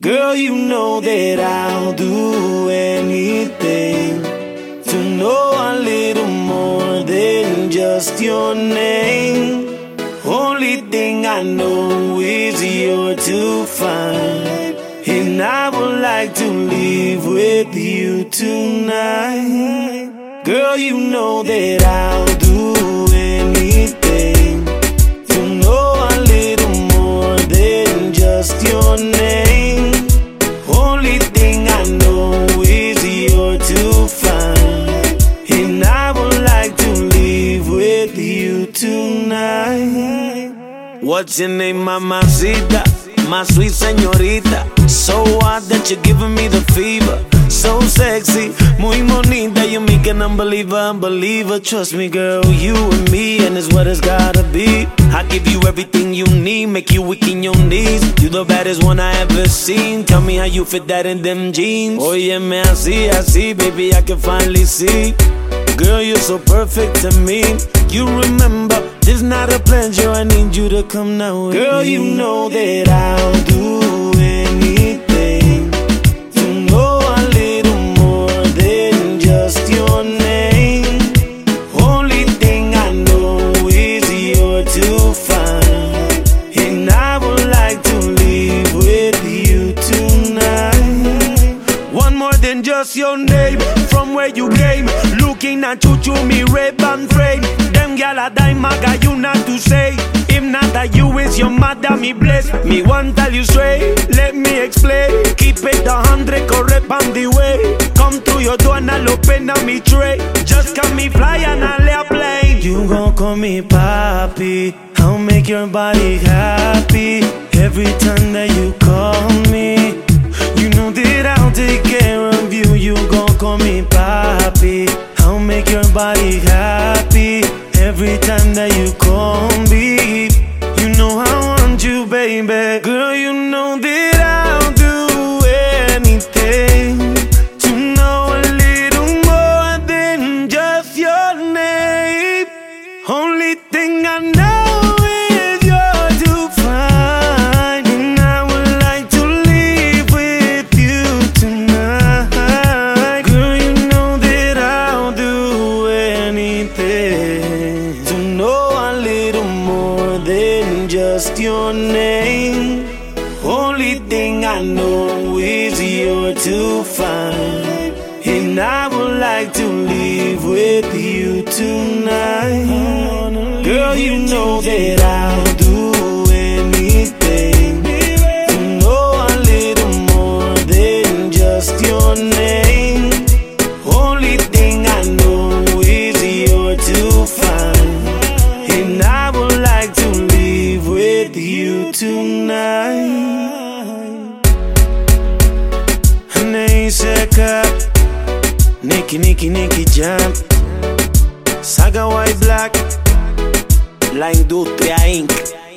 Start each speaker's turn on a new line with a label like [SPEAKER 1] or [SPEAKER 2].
[SPEAKER 1] Girl, you know that I'll do anything to know a little more than just your name. Only thing I know is you're too fine. And I would like to live with you tonight. Girl, you know that I'll do What's your name, mamacita? My sweet señorita. So hot that you're giving me the fever. So sexy, muy bonita. You make an unbeliever, unbeliever. Trust me, girl, you and me, and it's what it's gotta be. I give you everything you need, make you weak in your knees. You the baddest one I ever seen. Tell me how you fit that in them jeans. Oh yeah, man, I see, I see, baby, I can finally see. Girl, you're so perfect to me. You remember, this not a pleasure. I need you to come now. Girl, you know that I'll do than just your name, from where you came. Looking at you through me red and frame. Them gyal a dime, I got you not to say. If not that you is your mother, me bless. Me one tell you straight, let me explain. Keep it a hundred, correct on the way. Come through your door and I'll open up me tray. Just come me fly and I'll lay a plane. You gon' call me papi. I'll make your body happy every time that you call me. Happy every time that you call me. You know I want you, baby. Girl, you know just your name. Only thing I know is you're too fine, and I would like to live with you tonight. Girl, you know that I'll do anything to know a little more than just your name. Naiseka, Nicky, Nicky, Nicky Jam, Saga White Black, La Industria Inc.